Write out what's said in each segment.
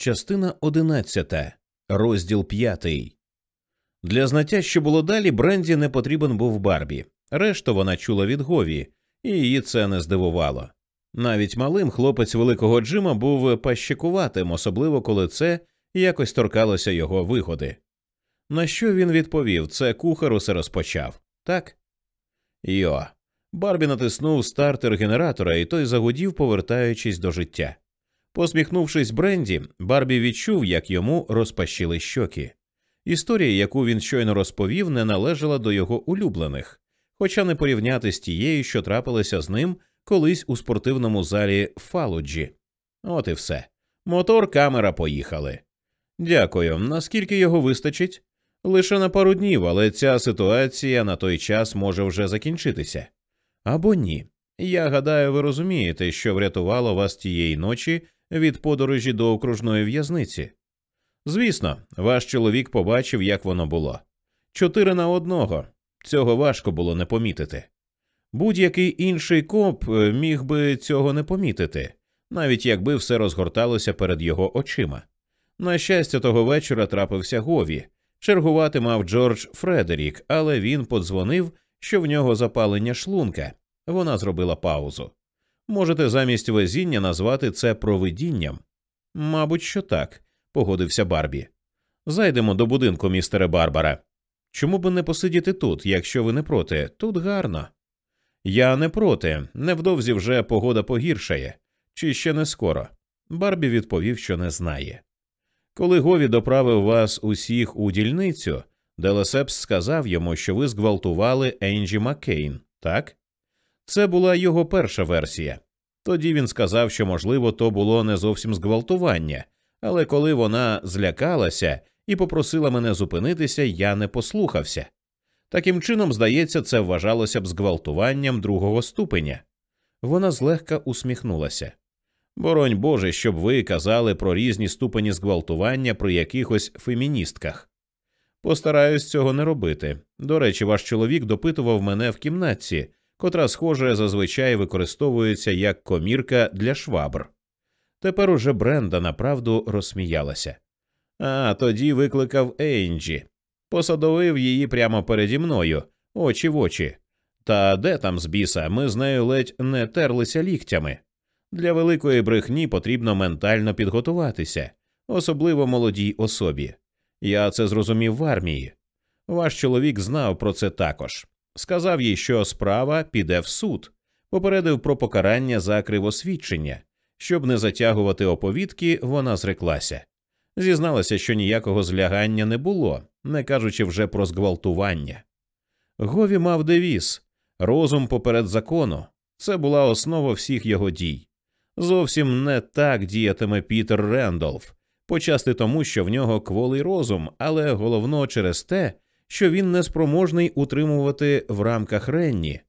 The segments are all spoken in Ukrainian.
Частина одинадцята, розділ п'ятий. Для знаття, що було далі, Бренді не потрібен був Барбі. Решту вона чула від Гові, і її це не здивувало. Навіть малим хлопець великого Джима був пащикуватим, особливо коли це якось торкалося його вигоди. На що він відповів це кухар усе розпочав, так? Йо. Барбі натиснув стартер генератора, і той загудів, повертаючись до життя. Посміхнувшись Бренді, Барбі відчув, як йому розпащили щоки. Історія, яку він щойно розповів, не належала до його улюблених, хоча не порівняти з тією, що трапилася з ним колись у спортивному залі Фалуджі. От і все. Мотор, камера поїхали. Дякую. Наскільки його вистачить? Лише на пару днів, але ця ситуація на той час може вже закінчитися. Або ні. Я гадаю, ви розумієте, що врятувало вас тієї ночі від подорожі до окружної в'язниці. Звісно, ваш чоловік побачив, як воно було. Чотири на одного. Цього важко було не помітити. Будь-який інший коп е, міг би цього не помітити, навіть якби все розгорталося перед його очима. На щастя, того вечора трапився Гові. Чергувати мав Джордж Фредерік, але він подзвонив, що в нього запалення шлунка. Вона зробила паузу. Можете замість везіння назвати це провидінням? Мабуть, що так, погодився Барбі. Зайдемо до будинку, містере Барбара. Чому б не посидіти тут, якщо ви не проти? Тут гарно. Я не проти. Невдовзі вже погода погіршає, чи ще не скоро. Барбі відповів, що не знає. Коли Гові доправив вас усіх у дільницю, Делесепс сказав йому, що ви зґвалтували Енджі Маккейн, так? Це була його перша версія. Тоді він сказав, що, можливо, то було не зовсім зґвалтування, але коли вона злякалася і попросила мене зупинитися, я не послухався. Таким чином, здається, це вважалося б зґвалтуванням другого ступеня. Вона злегка усміхнулася. Боронь Боже, щоб ви казали про різні ступені зґвалтування при якихось феміністках. Постараюсь цього не робити. До речі, ваш чоловік допитував мене в кімнатці, котра, схоже, зазвичай використовується як комірка для швабр. Тепер уже Бренда направду розсміялася. А тоді викликав Енджі, посадовив її прямо переді мною, очі в очі. Та де там з біса, ми з нею ледь не терлися ліктями. Для великої брехні потрібно ментально підготуватися, особливо молодій особі. Я це зрозумів в армії. Ваш чоловік знав про це також. Сказав їй, що справа піде в суд, попередив про покарання за кривосвідчення. Щоб не затягувати оповідки, вона зреклася. Зізналася, що ніякого злягання не було, не кажучи вже про зґвалтування. Гові мав девіз розум поперед закону. Це була основа всіх його дій. Зовсім не так діятиме Пітер Рендолф, почасти тому, що в нього кволий розум, але головно через те, що він неспроможний утримувати в рамках Ренні.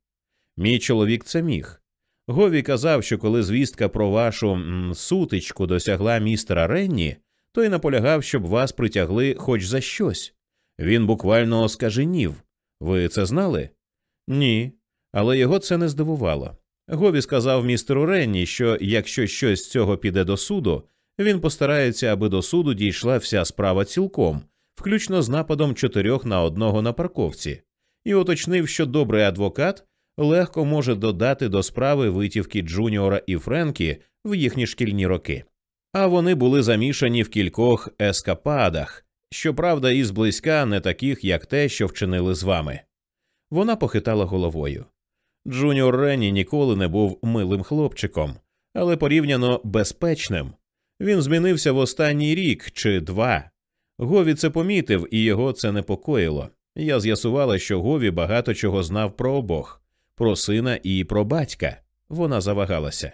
Мій чоловік це міг. Гові казав, що коли звістка про вашу м, сутичку досягла містера Ренні, той наполягав, щоб вас притягли хоч за щось. Він буквально оскаженів. Ви це знали? Ні. Але його це не здивувало. Гові сказав містеру Ренні, що якщо щось з цього піде до суду, він постарається, аби до суду дійшла вся справа цілком, включно з нападом чотирьох на одного на парковці, і уточнив, що добрий адвокат легко може додати до справи витівки Джуніора і Френкі в їхні шкільні роки. А вони були замішані в кількох ескападах, щоправда, і зблизька не таких, як те, що вчинили з вами. Вона похитала головою. Джуніор Ренні ніколи не був милим хлопчиком, але порівняно безпечним. Він змінився в останній рік чи два. Гові це помітив, і його це непокоїло. Я з'ясувала, що Гові багато чого знав про обох, про сина і про батька. Вона завагалася.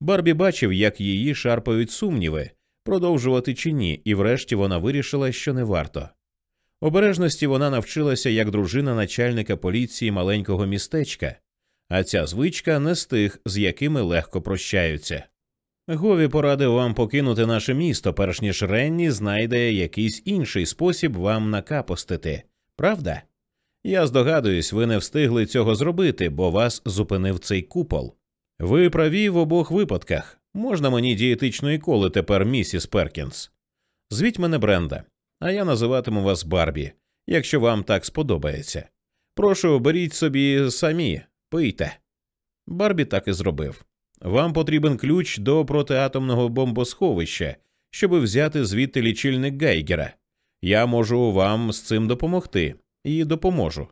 Барбі бачив, як її шарпають сумніви, продовжувати чи ні, і врешті вона вирішила, що не варто. Обережності вона навчилася як дружина начальника поліції маленького містечка, а ця звичка не з тих, з якими легко прощаються. Гові порадив вам покинути наше місто, перш ніж Ренні знайде якийсь інший спосіб вам накапостити, правда? Я здогадуюсь, ви не встигли цього зробити, бо вас зупинив цей купол. Ви праві в обох випадках. Можна мені дієтичної коли тепер, місіс Перкінс? Звіть мене Бренда, а я називатиму вас Барбі, якщо вам так сподобається. Прошу, беріть собі самі, пийте. Барбі так і зробив. Вам потрібен ключ до протиатомного бомбосховища, щоб взяти звідти лічильник Гейгера. Я можу вам з цим допомогти і допоможу.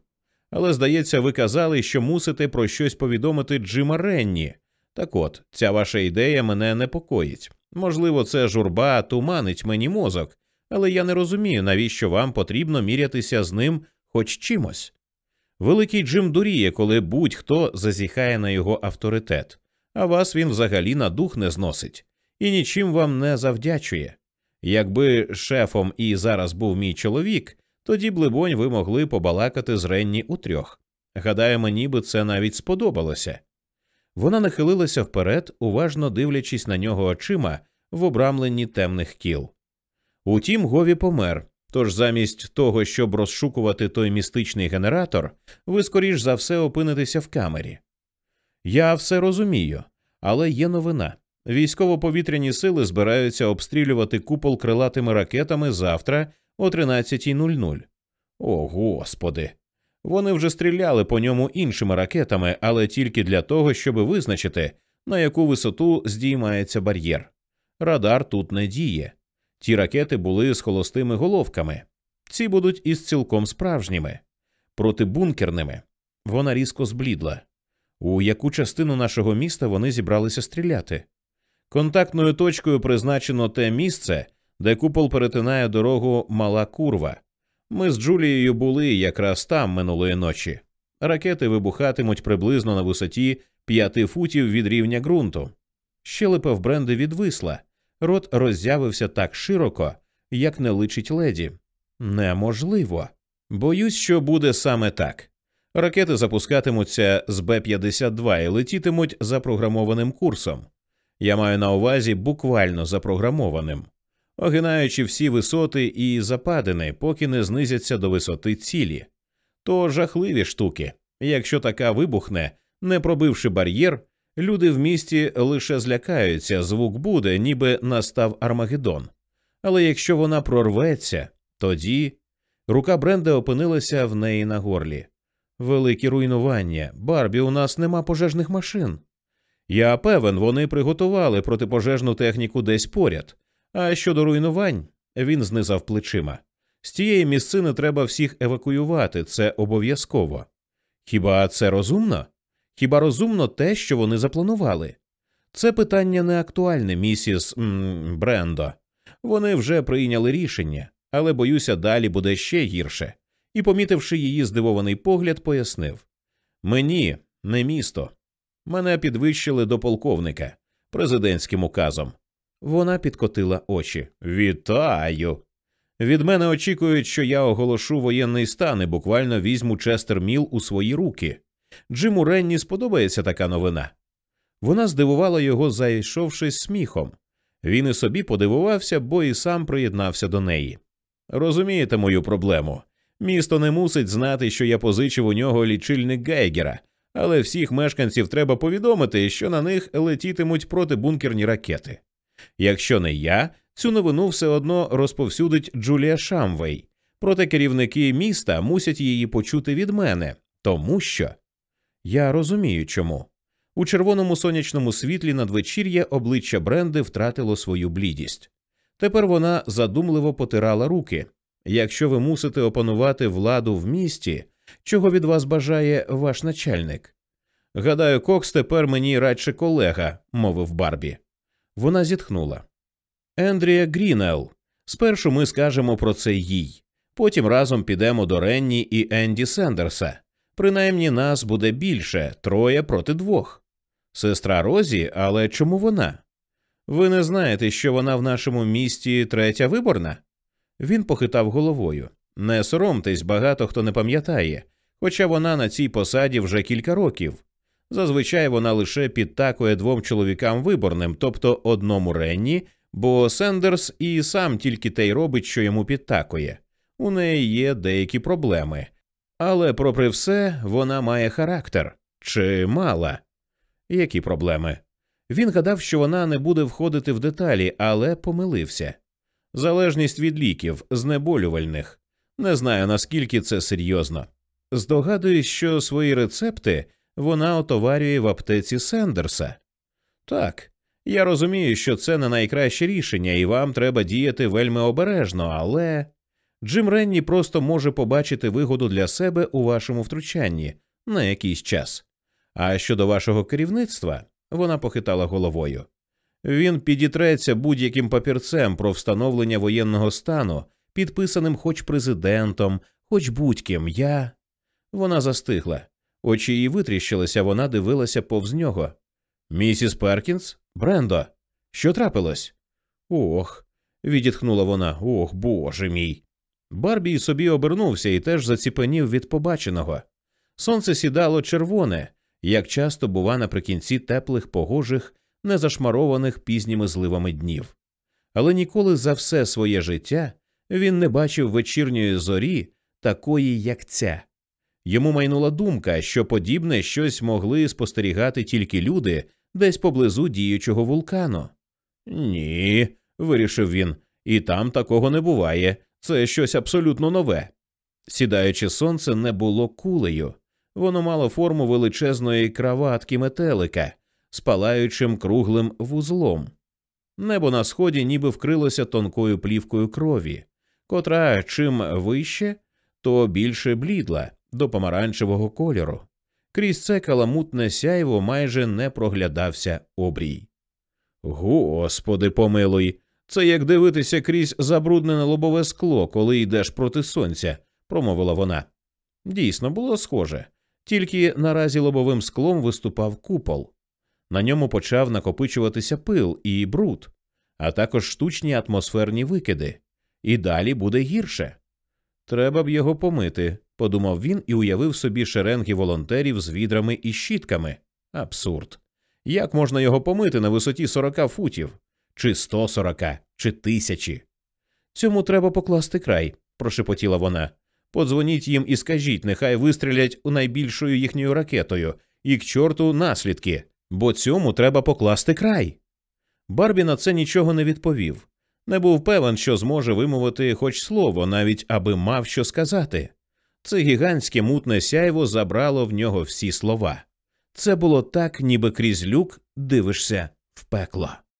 Але, здається, ви казали, що мусите про щось повідомити Джима Ренні. Так от, ця ваша ідея мене непокоїть. Можливо, це журба туманить мені мозок, але я не розумію, навіщо вам потрібно мірятися з ним хоч чимось. Великий Джим дуріє, коли будь-хто зазіхає на його авторитет, а вас він взагалі на дух не зносить і нічим вам не завдячує. Якби шефом і зараз був мій чоловік, тоді, б, либонь, ви могли побалакати з Ренні утрьох. Гадаю, мені би це навіть сподобалося. Вона нахилилася вперед, уважно дивлячись на нього очима в обрамленні темних кіл. Утім, Гові помер, тож замість того, щоб розшукувати той містичний генератор, ви скоріш за все опинитеся в камері. Я все розумію, але є новина. Військово-повітряні сили збираються обстрілювати купол крилатими ракетами завтра о 13.00. О, господи. Вони вже стріляли по ньому іншими ракетами, але тільки для того, щоб визначити, на яку висоту здіймається бар'єр. Радар тут не діє. Ті ракети були з холостими головками, ці будуть із цілком справжніми, протибункерними. Вона різко зблідла. У яку частину нашого міста вони зібралися стріляти? Контактною точкою призначено те місце, де купол перетинає дорогу Мала Курва. Ми з Джулією були якраз там минулої ночі. Ракети вибухатимуть приблизно на висоті п'яти футів від рівня ґрунту. Щелепа в бренди відвисла, рот роззявився так широко, як не личить леді. Неможливо. Боюсь, що буде саме так. Ракети запускатимуться з Б-52 і летітимуть запрограмованим курсом. Я маю на увазі буквально запрограмованим, огинаючи всі висоти і западини, поки не знизяться до висоти цілі. То жахливі штуки. Якщо така вибухне, не пробивши бар'єр, люди в місті лише злякаються, звук буде, ніби настав Армагеддон. Але якщо вона прорветься, тоді рука Бренда опинилася в неї на горлі. Великі руйнування. Барбі, у нас нема пожежних машин. Я певен, вони приготували протипожежну техніку десь поряд. А щодо руйнувань, він знизав плечима. З тієї місцини треба всіх евакуювати, це обов'язково. Хіба це розумно? Хіба розумно те, що вони запланували? Це питання не актуальне, місіс м, Брендо. Вони вже прийняли рішення, але боюся, далі буде ще гірше. І, помітивши її здивований погляд, пояснив Мені не місто. Мене підвищили до полковника президентським указом. Вона підкотила очі. Вітаю! Від мене очікують, що я оголошу воєнний стан і буквально візьму Честер Міл у свої руки. Джиму Ренні сподобається така новина. Вона здивувала його, зайшовшись сміхом. Він і собі подивувався, бо і сам приєднався до неї. Розумієте мою проблему? Місто не мусить знати, що я позичив у нього лічильник Гейгера, але всіх мешканців треба повідомити, що на них летітимуть протибункерні ракети. Якщо не я, цю новину все одно розповсюдить Джулія Шамвей, проте керівники міста мусять її почути від мене, тому що я розумію чому. У червоному сонячному світлі надвечір'я обличчя Бренди втратило свою блідість. Тепер вона задумливо потирала руки. Якщо ви мусите опанувати владу в місті, чого від вас бажає ваш начальник? Гадаю, Кокс тепер мені радше колега, мовив Барбі. Вона зітхнула. Ендрія Грінел. Спершу ми скажемо про це їй. Потім разом підемо до Ренні і Енді Сендерса. Принаймні нас буде більше троє проти двох. Сестра Розі, але чому вона? Ви не знаєте, що вона в нашому місті третя виборна? Він похитав головою. Не соромтесь, багато хто не пам'ятає, хоча вона на цій посаді вже кілька років. Зазвичай вона лише підтакує двом чоловікам виборним, тобто одному Ренні, бо Сендерс і сам тільки те й робить, що йому підтакує. У неї є деякі проблеми. Але, попри все, вона має характер чи мала. Які проблеми? Він гадав, що вона не буде входити в деталі, але помилився. Залежність від ліків, знеболювальних. Не знаю наскільки це серйозно. Здогадуюсь, що свої рецепти вона отоварює в аптеці Сендерса. Так, я розумію, що це не найкраще рішення, і вам треба діяти вельми обережно, але Джим Ренні просто може побачити вигоду для себе у вашому втручанні на якийсь час. А щодо вашого керівництва, вона похитала головою. Він підітреться будь-яким папірцем про встановлення воєнного стану, підписаним хоч президентом, хоч будь-ким. Я. Вона застигла. Очі її витріщилися, вона дивилася повз нього. Місіс Перкінс? Брендо, що трапилось? Ох. відітхнула вона. Ох, боже мій. Барбі собі обернувся і теж заціпенів від побаченого. Сонце сідало червоне, як часто бува наприкінці теплих, погожих, незашмарованих пізніми зливами днів. Але ніколи за все своє життя він не бачив вечірньої зорі, такої, як ця. Йому майнула думка, що подібне щось могли спостерігати тільки люди десь поблизу діючого вулкану. Ні, вирішив він, і там такого не буває. Це щось абсолютно нове. Сідаюче сонце не було кулею, воно мало форму величезної краватки метелика з палаючим круглим вузлом. Небо на сході ніби вкрилося тонкою плівкою крові, котра чим вище, то більше блідла до помаранчевого кольору. Крізь це каламутне сяйво майже не проглядався обрій. Господи, помилуй, це як дивитися крізь забруднене лобове скло, коли йдеш проти сонця, промовила вона. Дійсно, було схоже, тільки наразі лобовим склом виступав купол. На ньому почав накопичуватися пил і бруд, а також штучні атмосферні викиди. І далі буде гірше. Треба б його помити, подумав він і уявив собі шеренги волонтерів з відрами і щітками. Абсурд. Як можна його помити на висоті 40 футів? Чи 140, чи тисячі? Цьому треба покласти край, прошепотіла вона. Подзвоніть їм і скажіть, нехай вистрілять у найбільшою їхньою ракетою, і к чорту наслідки, бо цьому треба покласти край. Барбі на це нічого не відповів. Не був певен, що зможе вимовити хоч слово, навіть аби мав що сказати. Це гігантське мутне сяйво забрало в нього всі слова. Це було так, ніби крізь люк дивишся в пекло.